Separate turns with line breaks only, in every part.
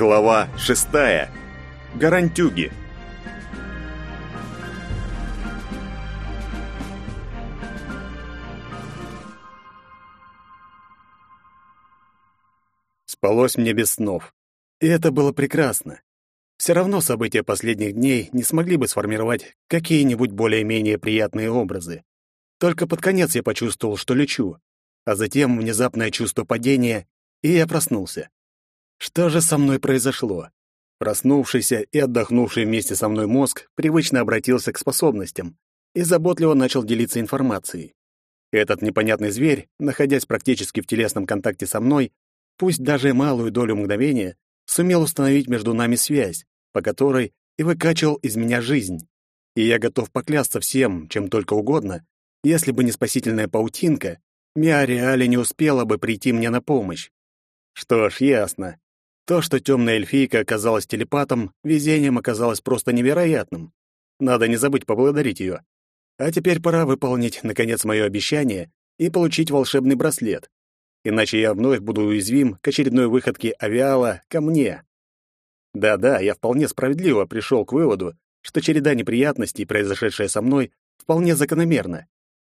Глава шестая. Гарантюги. Спалось мне без снов. И это было прекрасно. Все равно события последних дней не смогли бы сформировать какие-нибудь более-менее приятные образы. Только под конец я почувствовал, что лечу, а затем внезапное чувство падения, и я проснулся. Что же со мной произошло? Проснувшийся и отдохнувший вместе со мной мозг привычно обратился к способностям и заботливо начал делиться информацией. Этот непонятный зверь, находясь практически в телесном контакте со мной, пусть даже малую долю мгновения, сумел установить между нами связь, по которой и выкачивал из меня жизнь. И я готов поклясться всем, чем только угодно, если бы не спасительная паутинка, Миариале не успела бы прийти мне на помощь. Что ж, ясно. То, что темная эльфийка оказалась телепатом, везением оказалось просто невероятным. Надо не забыть поблагодарить ее. А теперь пора выполнить, наконец, мое обещание и получить волшебный браслет. Иначе я вновь буду уязвим к очередной выходке авиала ко мне. Да-да, я вполне справедливо пришел к выводу, что череда неприятностей, произошедшая со мной, вполне закономерна.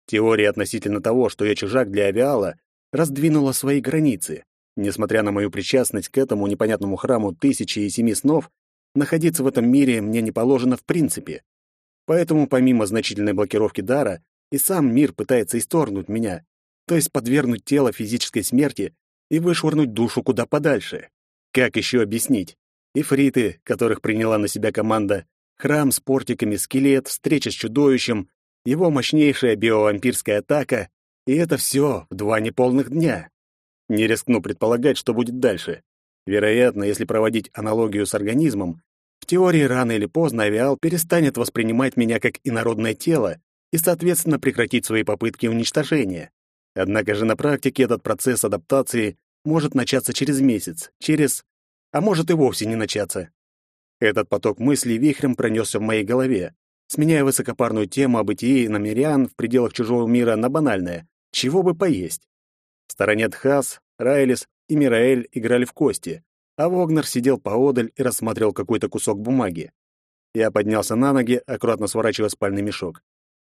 Теория относительно того, что я чужак для авиала, раздвинула свои границы. Несмотря на мою причастность к этому непонятному храму тысячи и семи снов, находиться в этом мире мне не положено в принципе. Поэтому помимо значительной блокировки дара, и сам мир пытается исторгнуть меня, то есть подвергнуть тело физической смерти и вышвырнуть душу куда подальше. Как еще объяснить? Ифриты, которых приняла на себя команда, храм с портиками, скелет, встреча с чудовищем, его мощнейшая биовампирская атака, и это все в два неполных дня. Не рискну предполагать, что будет дальше. Вероятно, если проводить аналогию с организмом, в теории рано или поздно авиал перестанет воспринимать меня как инородное тело и, соответственно, прекратить свои попытки уничтожения. Однако же на практике этот процесс адаптации может начаться через месяц, через... а может и вовсе не начаться. Этот поток мыслей вихрем пронесся в моей голове, сменяя высокопарную тему о бытии намерян в пределах чужого мира на банальное «чего бы поесть?». В стороне Тхас, Райлис и Мираэль играли в кости, а Вогнер сидел поодаль и рассматривал какой-то кусок бумаги. Я поднялся на ноги, аккуратно сворачивая спальный мешок.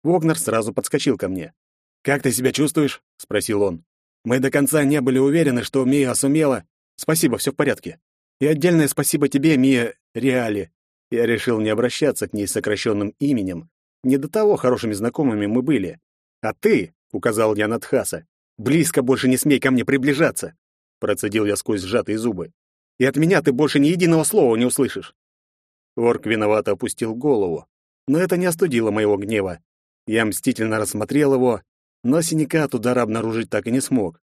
Вогнер сразу подскочил ко мне. «Как ты себя чувствуешь?» — спросил он. «Мы до конца не были уверены, что Мия сумела. Спасибо, все в порядке. И отдельное спасибо тебе, Мия Реали». Я решил не обращаться к ней с сокращенным именем. Не до того хорошими знакомыми мы были. «А ты», — указал я на Тхаса, Близко больше не смей ко мне приближаться, процедил я сквозь сжатые зубы. И от меня ты больше ни единого слова не услышишь. Орк виновато опустил голову, но это не остудило моего гнева. Я мстительно рассмотрел его, но синяка от удара обнаружить так и не смог.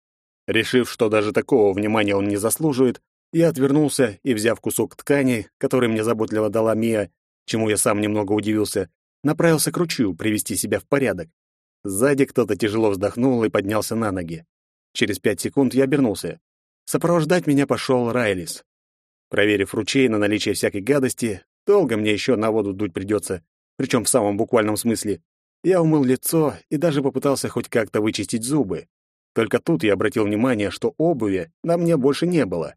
Решив, что даже такого внимания он не заслуживает, я отвернулся и, взяв кусок ткани, который мне заботливо дала Мия, чему я сам немного удивился, направился к ручью привести себя в порядок. Сзади кто-то тяжело вздохнул и поднялся на ноги. Через пять секунд я обернулся. Сопровождать меня пошел Райлис. Проверив ручей на наличие всякой гадости, долго мне еще на воду дуть придется, причем в самом буквальном смысле, я умыл лицо и даже попытался хоть как-то вычистить зубы. Только тут я обратил внимание, что обуви на мне больше не было.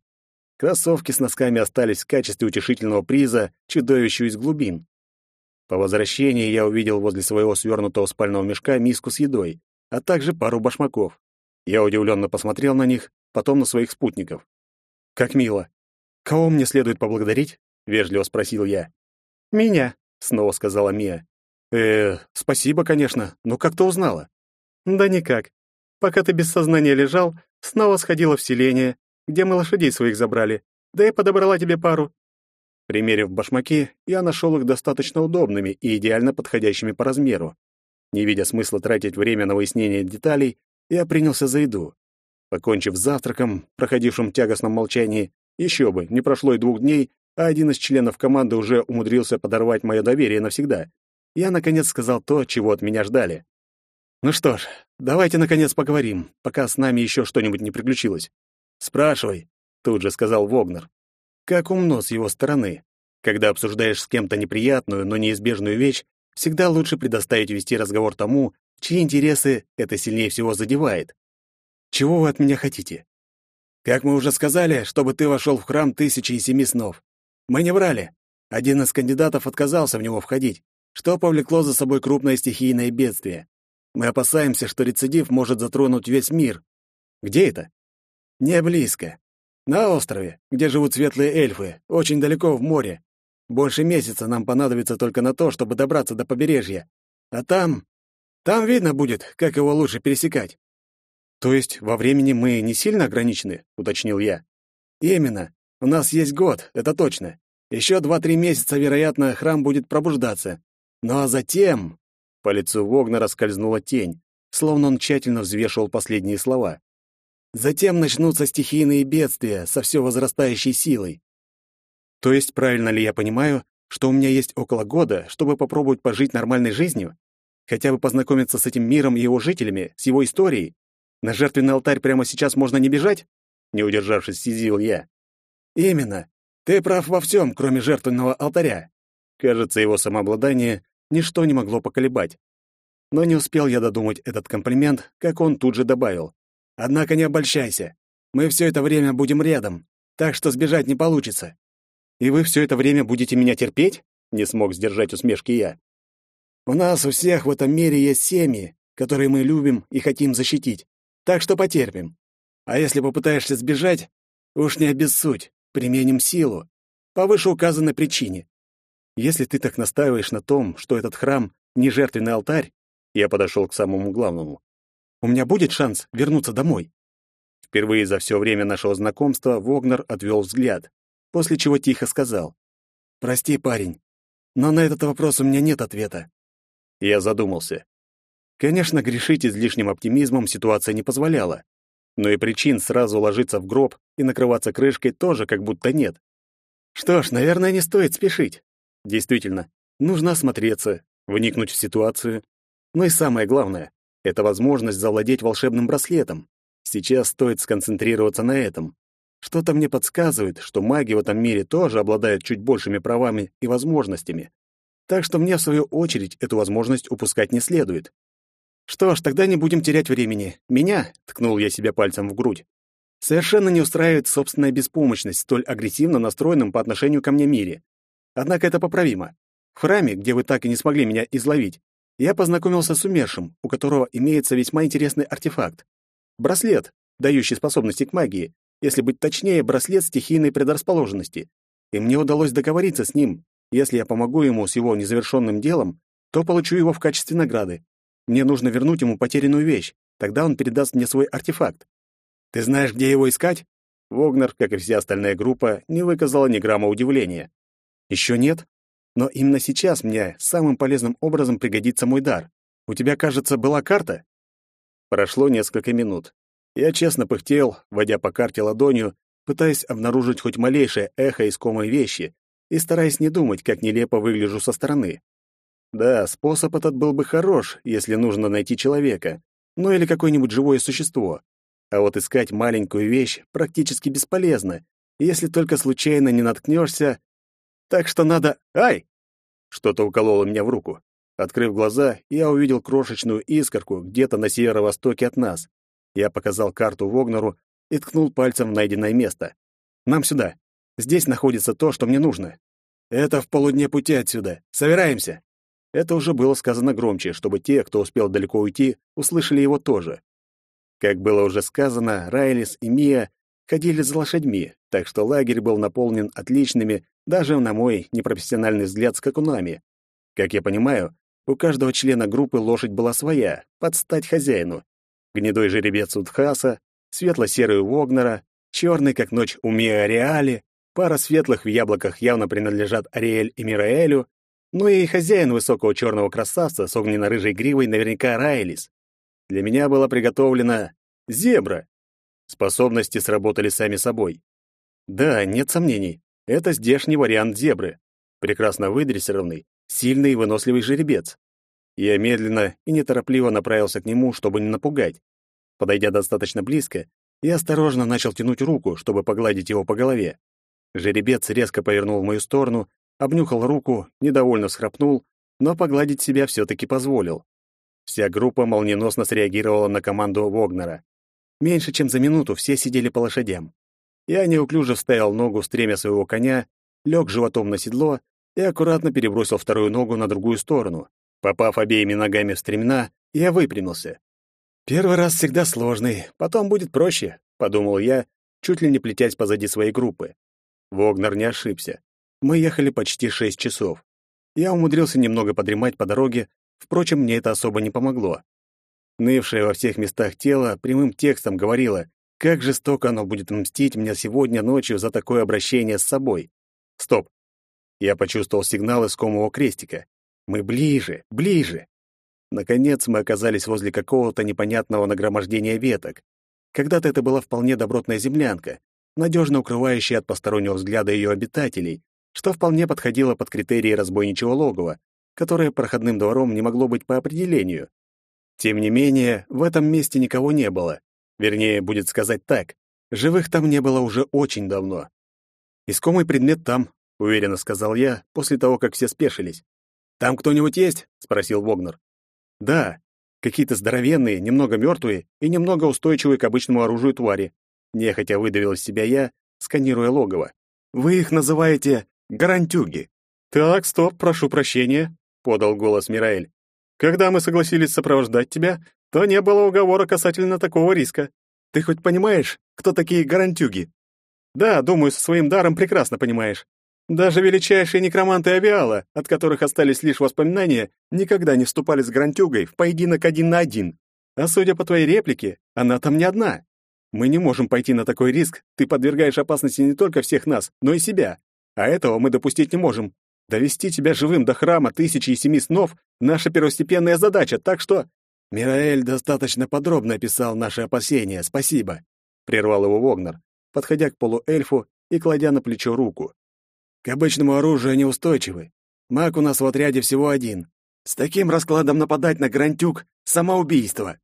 Кроссовки с носками остались в качестве утешительного приза чудовищу из глубин. По возвращении я увидел возле своего свернутого спального мешка миску с едой, а также пару башмаков. Я удивленно посмотрел на них, потом на своих спутников. «Как мило! Кого мне следует поблагодарить?» — вежливо спросил я. «Меня», — снова сказала Мия. «Э, спасибо, конечно, но как ты узнала?» «Да никак. Пока ты без сознания лежал, снова сходила в селение, где мы лошадей своих забрали, да и подобрала тебе пару. Примерив башмаки, я нашел их достаточно удобными и идеально подходящими по размеру. Не видя смысла тратить время на выяснение деталей, я принялся за еду. Покончив с завтраком, проходившим в тягостном молчании, еще бы, не прошло и двух дней, а один из членов команды уже умудрился подорвать мое доверие навсегда. Я, наконец, сказал то, чего от меня ждали. «Ну что ж, давайте, наконец, поговорим, пока с нами еще что-нибудь не приключилось». «Спрашивай», — тут же сказал Вогнер. Как умно с его стороны. Когда обсуждаешь с кем-то неприятную, но неизбежную вещь, всегда лучше предоставить вести разговор тому, чьи интересы это сильнее всего задевает. Чего вы от меня хотите? Как мы уже сказали, чтобы ты вошел в храм Тысячи и Семи Снов. Мы не врали. Один из кандидатов отказался в него входить, что повлекло за собой крупное стихийное бедствие. Мы опасаемся, что рецидив может затронуть весь мир. Где это? Не близко. На острове, где живут светлые эльфы, очень далеко в море. Больше месяца нам понадобится только на то, чтобы добраться до побережья. А там... Там видно будет, как его лучше пересекать. То есть во времени мы не сильно ограничены, уточнил я. Именно. У нас есть год, это точно. Еще два-три месяца, вероятно, храм будет пробуждаться. Ну а затем... По лицу Вогна раскользнула тень, словно он тщательно взвешивал последние слова. Затем начнутся стихийные бедствия со все возрастающей силой. То есть, правильно ли я понимаю, что у меня есть около года, чтобы попробовать пожить нормальной жизнью? Хотя бы познакомиться с этим миром и его жителями, с его историей? На жертвенный алтарь прямо сейчас можно не бежать? Не удержавшись, сизил я. Именно. Ты прав во всем, кроме жертвенного алтаря. Кажется, его самообладание ничто не могло поколебать. Но не успел я додумать этот комплимент, как он тут же добавил. Однако не обольщайся. Мы все это время будем рядом, так что сбежать не получится. И вы все это время будете меня терпеть? Не смог сдержать усмешки я. У нас у всех в этом мире есть семьи, которые мы любим и хотим защитить. Так что потерпим. А если попытаешься сбежать, уж не обессудь, применим силу по вышеуказанной причине. Если ты так настаиваешь на том, что этот храм не жертвенный алтарь, я подошел к самому главному. У меня будет шанс вернуться домой. Впервые за все время нашего знакомства Вогнер отвел взгляд, после чего тихо сказал: "Прости, парень, но на этот вопрос у меня нет ответа". Я задумался. Конечно, грешить излишним оптимизмом ситуация не позволяла, но и причин сразу ложиться в гроб и накрываться крышкой тоже как будто нет. Что ж, наверное, не стоит спешить. Действительно, нужно осмотреться, вникнуть в ситуацию. Но и самое главное — это возможность завладеть волшебным браслетом. Сейчас стоит сконцентрироваться на этом. Что-то мне подсказывает, что маги в этом мире тоже обладают чуть большими правами и возможностями. Так что мне, в свою очередь, эту возможность упускать не следует. Что ж, тогда не будем терять времени. Меня, — ткнул я себя пальцем в грудь, совершенно не устраивает собственная беспомощность столь агрессивно настроенном по отношению ко мне мире. Однако это поправимо. В храме, где вы так и не смогли меня изловить, я познакомился с умершим, у которого имеется весьма интересный артефакт. Браслет, дающий способности к магии, если быть точнее, браслет стихийной предрасположенности. И мне удалось договориться с ним. Если я помогу ему с его незавершенным делом, то получу его в качестве награды. Мне нужно вернуть ему потерянную вещь, тогда он передаст мне свой артефакт. Ты знаешь, где его искать? Вогнер, как и вся остальная группа, не выказала ни грамма удивления. Еще нет? Но именно сейчас мне самым полезным образом пригодится мой дар. У тебя, кажется, была карта? Прошло несколько минут. Я честно пыхтел, водя по карте ладонью, пытаясь обнаружить хоть малейшее эхо искомой вещи и стараясь не думать, как нелепо выгляжу со стороны. Да, способ этот был бы хорош, если нужно найти человека, ну или какое-нибудь живое существо. А вот искать маленькую вещь практически бесполезно, если только случайно не наткнешься так что надо... Ай! Что-то укололо меня в руку. Открыв глаза, я увидел крошечную искорку где-то на северо-востоке от нас. Я показал карту Вогнеру и ткнул пальцем в найденное место. «Нам сюда. Здесь находится то, что мне нужно. Это в полудне пути отсюда. Собираемся!» Это уже было сказано громче, чтобы те, кто успел далеко уйти, услышали его тоже. Как было уже сказано, Райлис и Мия ходили за лошадьми, так что лагерь был наполнен отличными, даже на мой непрофессиональный взгляд, скакунами. Как я понимаю, у каждого члена группы лошадь была своя, под стать хозяину. Гнедой жеребец Удхаса, светло-серый Вогнера, черный, как ночь, у Миариали, пара светлых в яблоках явно принадлежат Ариэль и Мираэлю, ну и хозяин высокого черного красавца с огненно-рыжей гривой наверняка Райлис. Для меня была приготовлена зебра, Способности сработали сами собой. Да, нет сомнений, это здешний вариант зебры. Прекрасно выдрессированный, сильный и выносливый жеребец. Я медленно и неторопливо направился к нему, чтобы не напугать. Подойдя достаточно близко, я осторожно начал тянуть руку, чтобы погладить его по голове. Жеребец резко повернул в мою сторону, обнюхал руку, недовольно всхрапнул, но погладить себя все-таки позволил. Вся группа молниеносно среагировала на команду Вогнера. Меньше чем за минуту все сидели по лошадям. Я неуклюже вставил ногу в стремя своего коня, лег животом на седло и аккуратно перебросил вторую ногу на другую сторону. Попав обеими ногами в стремена, я выпрямился. «Первый раз всегда сложный, потом будет проще», — подумал я, чуть ли не плетясь позади своей группы. Вогнер не ошибся. Мы ехали почти шесть часов. Я умудрился немного подремать по дороге, впрочем, мне это особо не помогло. Нывшее во всех местах тело прямым текстом говорило, как жестоко оно будет мстить мне сегодня ночью за такое обращение с собой. Стоп. Я почувствовал сигнал искомого крестика. Мы ближе, ближе. Наконец мы оказались возле какого-то непонятного нагромождения веток. Когда-то это была вполне добротная землянка, надежно укрывающая от постороннего взгляда ее обитателей, что вполне подходило под критерии разбойничьего логова, которое проходным двором не могло быть по определению. Тем не менее, в этом месте никого не было. Вернее, будет сказать так, живых там не было уже очень давно. «Искомый предмет там», — уверенно сказал я, после того, как все спешились. «Там кто-нибудь есть?» — спросил Вогнер. «Да, какие-то здоровенные, немного мертвые и немного устойчивые к обычному оружию твари», — нехотя выдавил из себя я, сканируя логово. «Вы их называете гарантюги». «Так, стоп, прошу прощения», — подал голос Мираэль. Когда мы согласились сопровождать тебя, то не было уговора касательно такого риска. Ты хоть понимаешь, кто такие гарантюги? Да, думаю, со своим даром прекрасно понимаешь. Даже величайшие некроманты Авиала, от которых остались лишь воспоминания, никогда не вступали с гарантюгой в поединок один на один. А судя по твоей реплике, она там не одна. Мы не можем пойти на такой риск, ты подвергаешь опасности не только всех нас, но и себя. А этого мы допустить не можем. Довести тебя живым до храма тысячи и семи снов — наша первостепенная задача, так что...» «Мираэль достаточно подробно описал наши опасения, спасибо», — прервал его Вогнер, подходя к полуэльфу и кладя на плечо руку. «К обычному оружию неустойчивы. Маг у нас в отряде всего один. С таким раскладом нападать на Грантюк — самоубийство».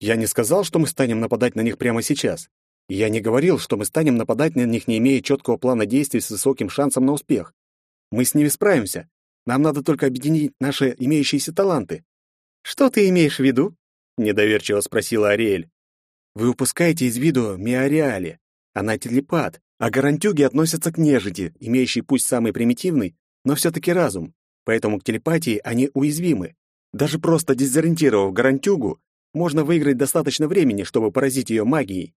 «Я не сказал, что мы станем нападать на них прямо сейчас. Я не говорил, что мы станем нападать на них, не имея четкого плана действий с высоким шансом на успех. Мы с ними справимся. Нам надо только объединить наши имеющиеся таланты. Что ты имеешь в виду? недоверчиво спросила Ариэль. Вы упускаете из виду Миариали. Она телепат, а гарантюги относятся к нежити, имеющей пусть самый примитивный, но все таки разум. Поэтому к телепатии они уязвимы. Даже просто дезориентировав гарантюгу, можно выиграть достаточно времени, чтобы поразить ее магией.